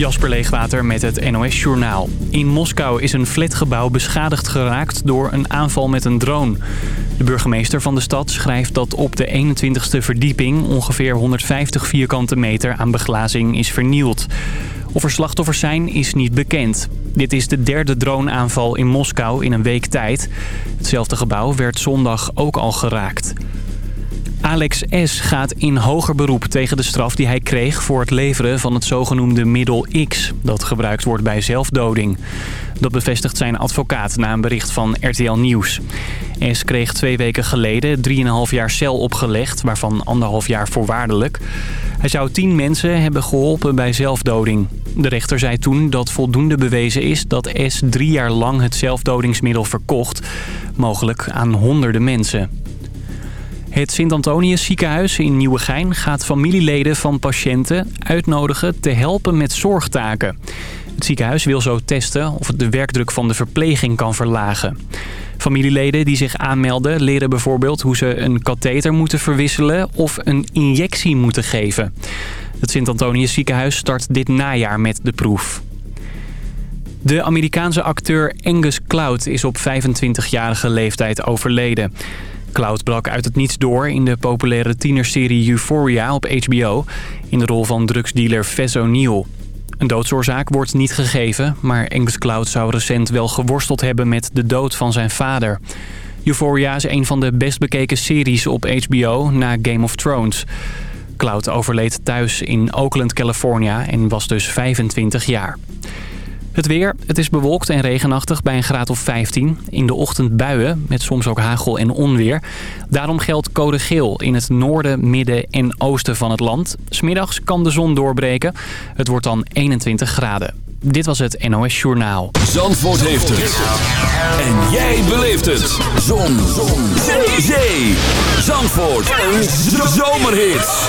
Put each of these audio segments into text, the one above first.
Jasper Leegwater met het NOS Journaal. In Moskou is een flatgebouw beschadigd geraakt door een aanval met een drone. De burgemeester van de stad schrijft dat op de 21ste verdieping... ongeveer 150 vierkante meter aan beglazing is vernield. Of er slachtoffers zijn, is niet bekend. Dit is de derde droneaanval in Moskou in een week tijd. Hetzelfde gebouw werd zondag ook al geraakt. Alex S. gaat in hoger beroep tegen de straf die hij kreeg voor het leveren van het zogenoemde middel X, dat gebruikt wordt bij zelfdoding. Dat bevestigt zijn advocaat na een bericht van RTL Nieuws. S. kreeg twee weken geleden 3,5 jaar cel opgelegd, waarvan anderhalf jaar voorwaardelijk. Hij zou tien mensen hebben geholpen bij zelfdoding. De rechter zei toen dat voldoende bewezen is dat S. drie jaar lang het zelfdodingsmiddel verkocht, mogelijk aan honderden mensen. Het Sint-Antonius ziekenhuis in Nieuwegein gaat familieleden van patiënten uitnodigen te helpen met zorgtaken. Het ziekenhuis wil zo testen of het de werkdruk van de verpleging kan verlagen. Familieleden die zich aanmelden leren bijvoorbeeld hoe ze een katheter moeten verwisselen of een injectie moeten geven. Het Sint-Antonius ziekenhuis start dit najaar met de proef. De Amerikaanse acteur Angus Cloud is op 25-jarige leeftijd overleden. Cloud brak uit het niets door in de populaire tienerserie Euphoria op HBO... in de rol van drugsdealer Fez O'Neill. Een doodsoorzaak wordt niet gegeven, maar Angus Cloud zou recent wel geworsteld hebben met de dood van zijn vader. Euphoria is een van de best bekeken series op HBO na Game of Thrones. Cloud overleed thuis in Oakland, California en was dus 25 jaar. Het weer, het is bewolkt en regenachtig bij een graad of 15. In de ochtend buien, met soms ook hagel en onweer. Daarom geldt code geel in het noorden, midden en oosten van het land. Smiddags kan de zon doorbreken. Het wordt dan 21 graden. Dit was het NOS Journaal. Zandvoort heeft het. En jij beleeft het. Zon. zon. Zee. Zandvoort. Een zomerhit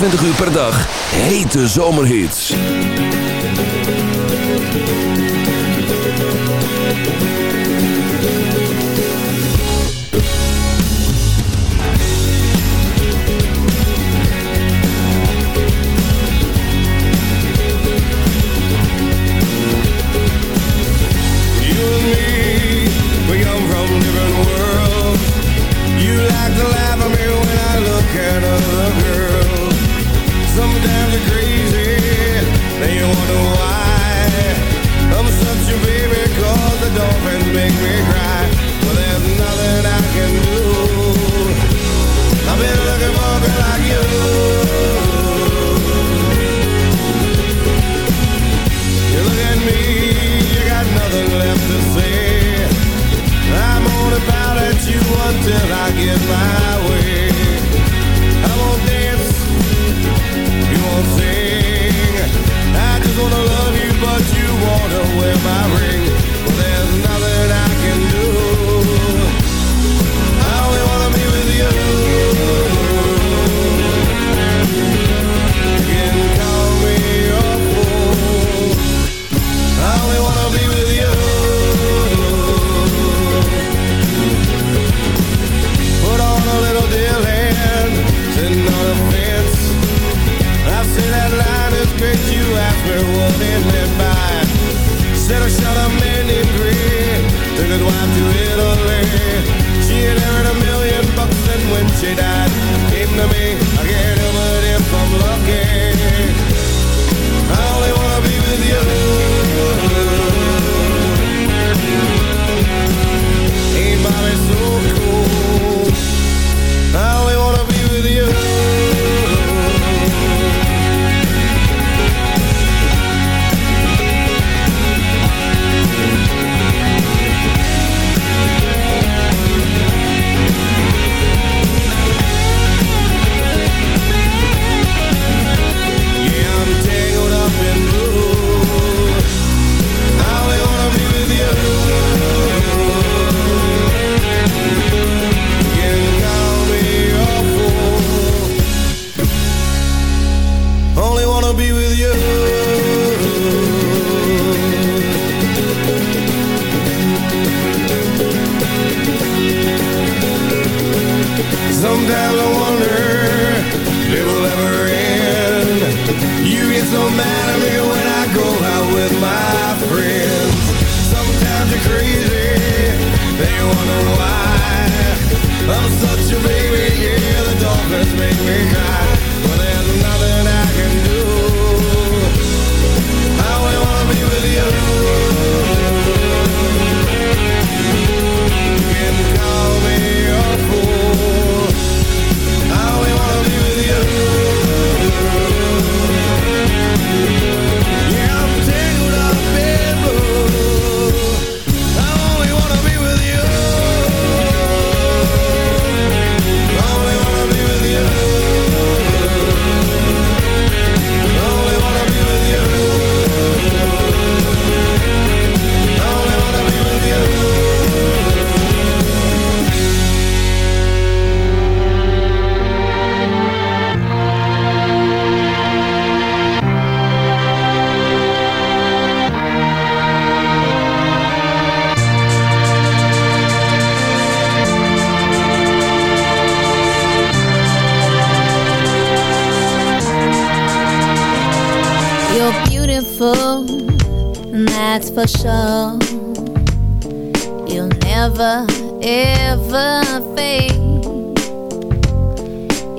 20 uur per dag hete zomerhits.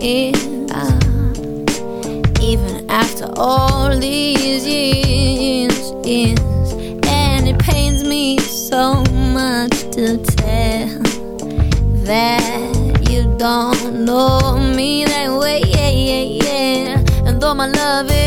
years. Even after all these years, years. And it pains me so much to tell that you don't know me that way. Yeah, yeah, yeah. And though my love is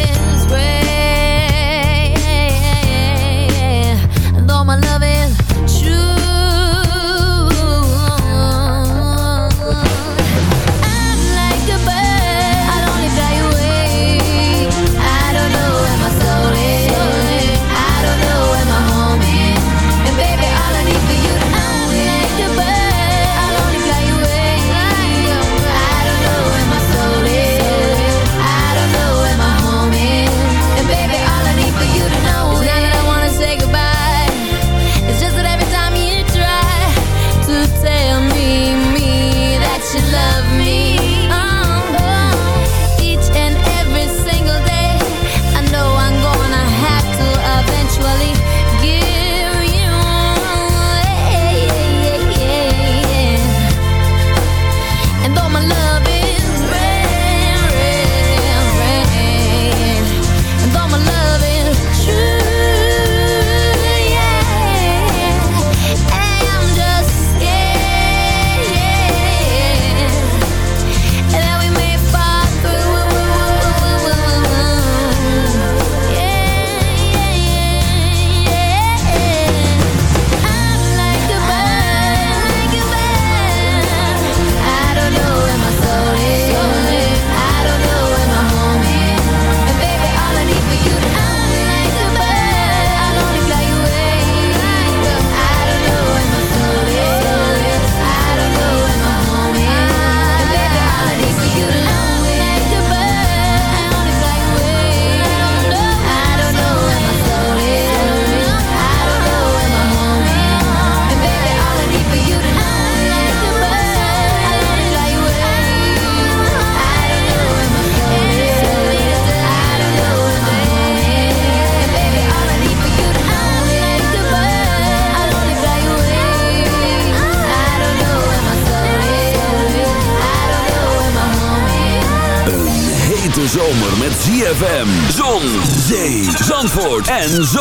en zon.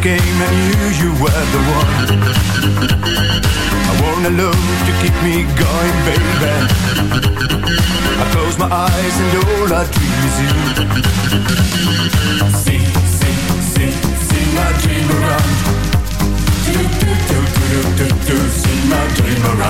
You came, I knew you were the one. I wanna love to keep me going, baby. I close my eyes and all I dream is you. See, see, see, see my dream around. Do, do, do, do, do, do, do, see my dream around.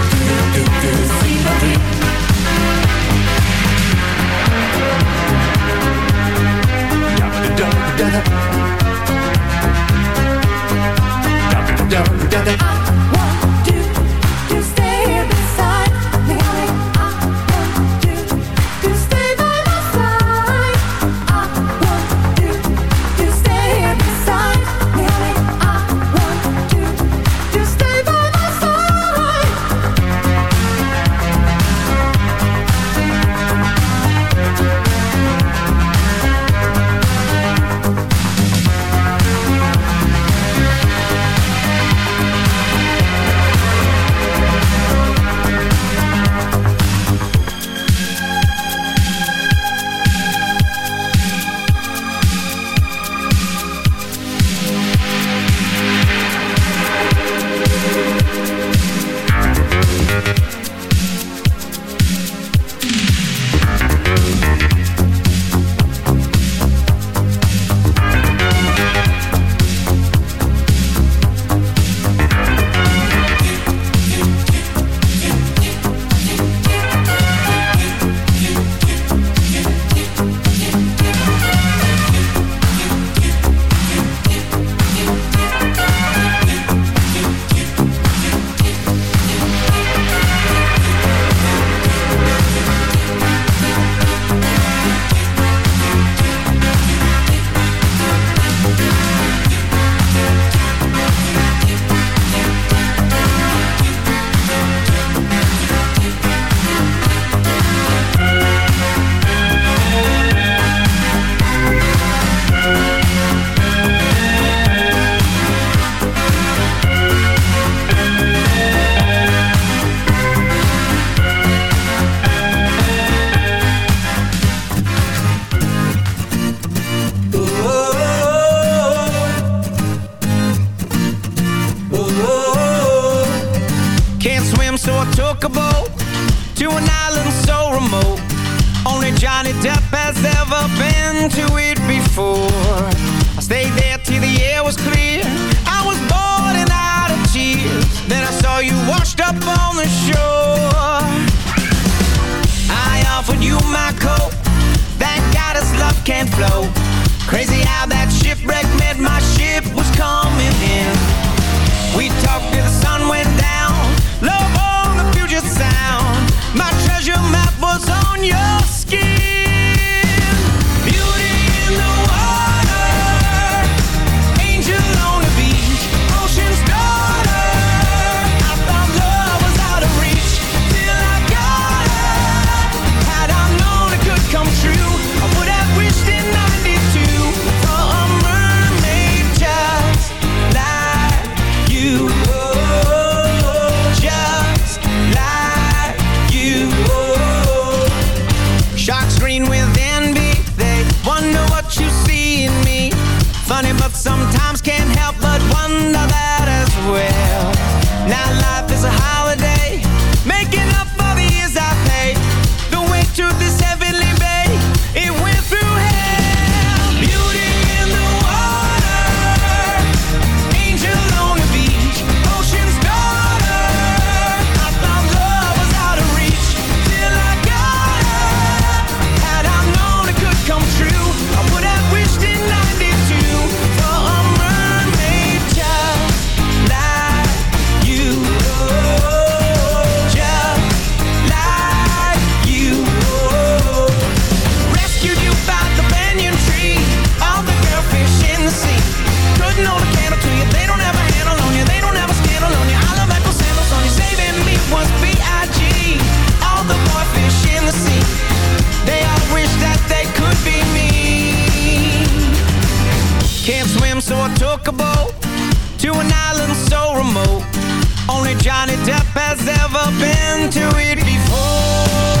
Da-da-da-da-da. Da-da-da-da-da. Up on the shore. I offered you my coat. Thank God his love can't flow. Crazy how that shipwreck meant my ship was coming in. We talked till the sun went down. Love on the future sound. My treasure map was on your skin. to an island so remote. Only Johnny Depp has ever been to it before.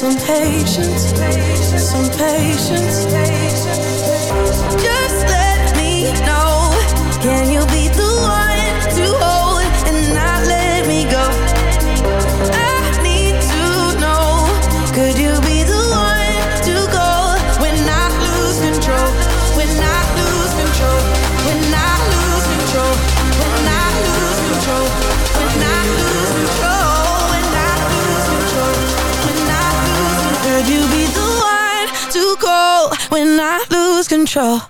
some patience, some patience. Just lose control.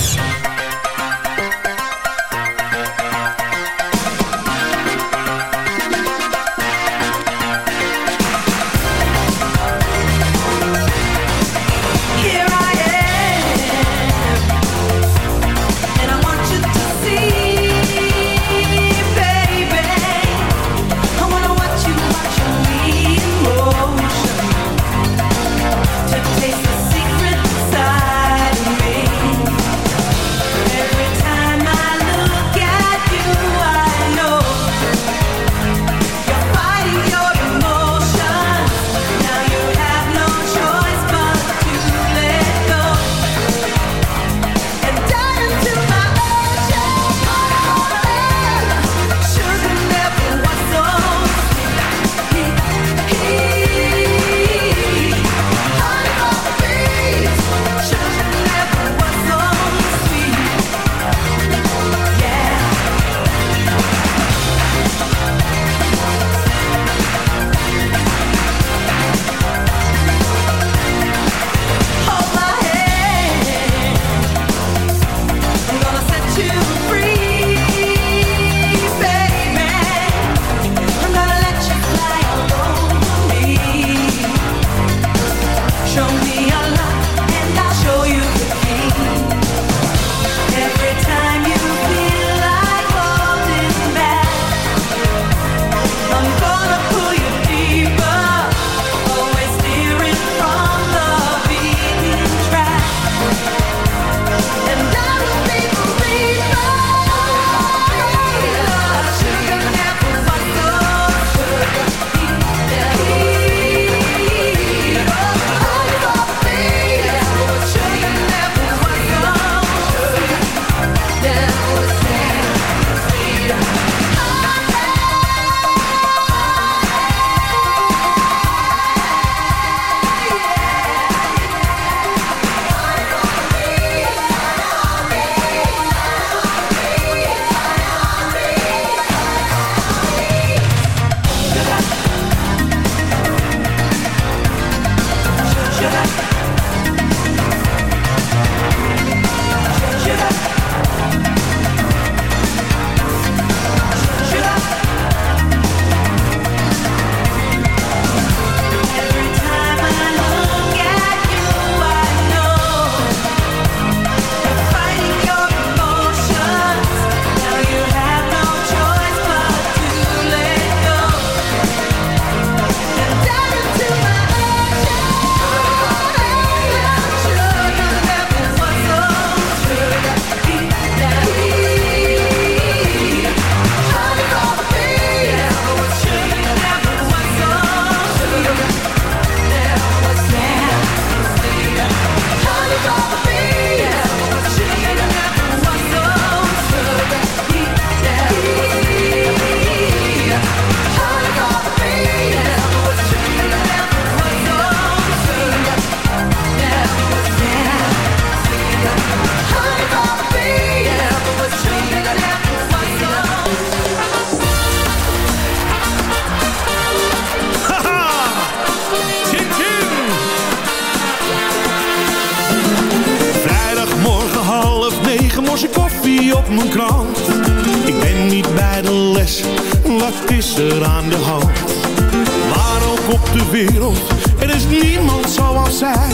op de wereld, er is niemand zoals zij.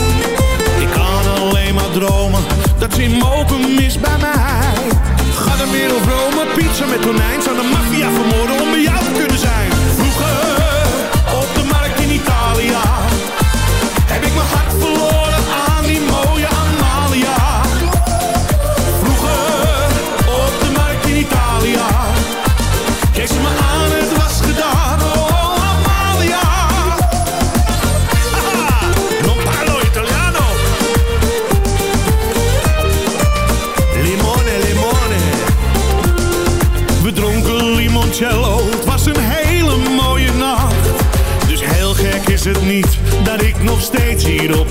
Ik kan alleen maar dromen, dat ze mogen is bij mij. Ga de wereld romen, pizza met tonijn, zou de maffia vermoorden om bij jou te kunnen zijn.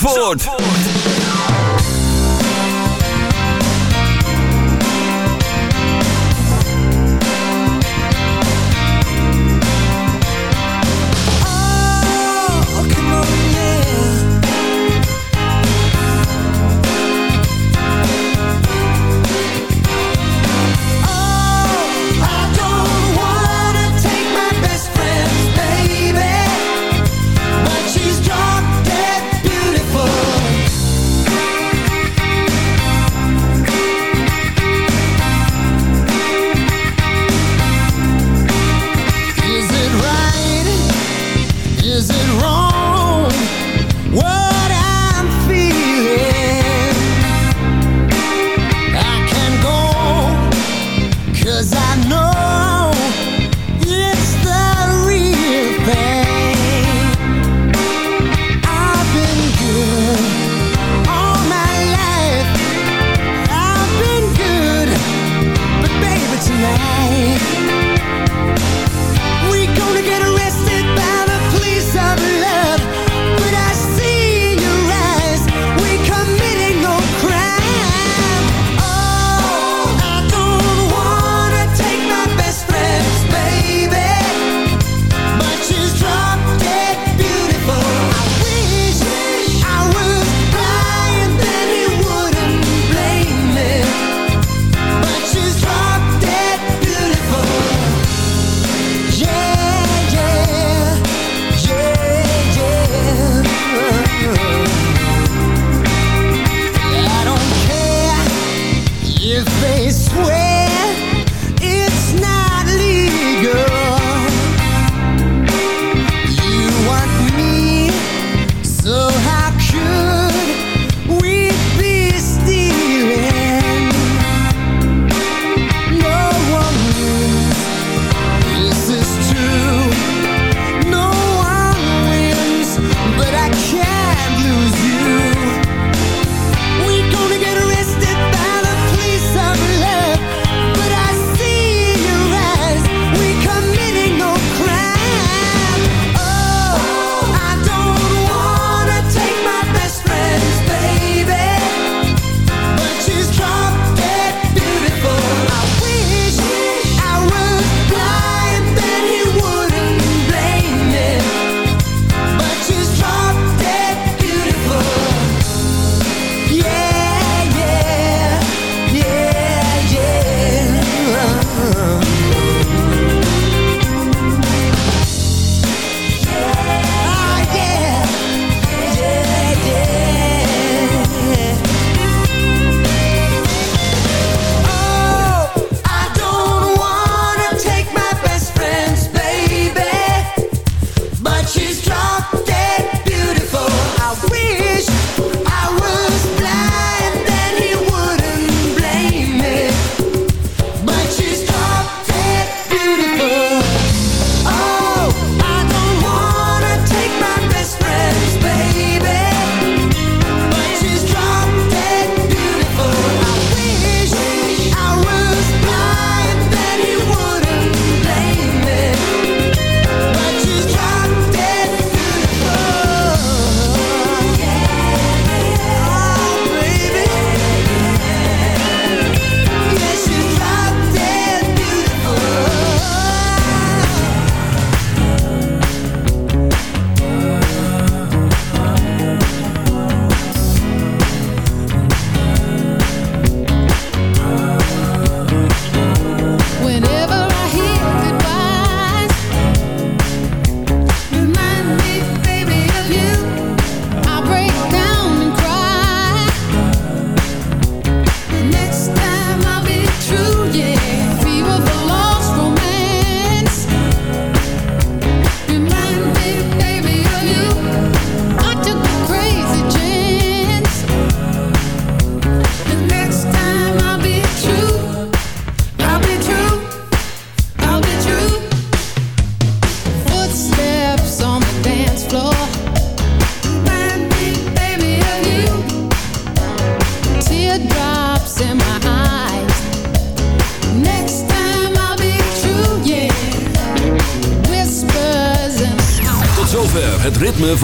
Zandvoort.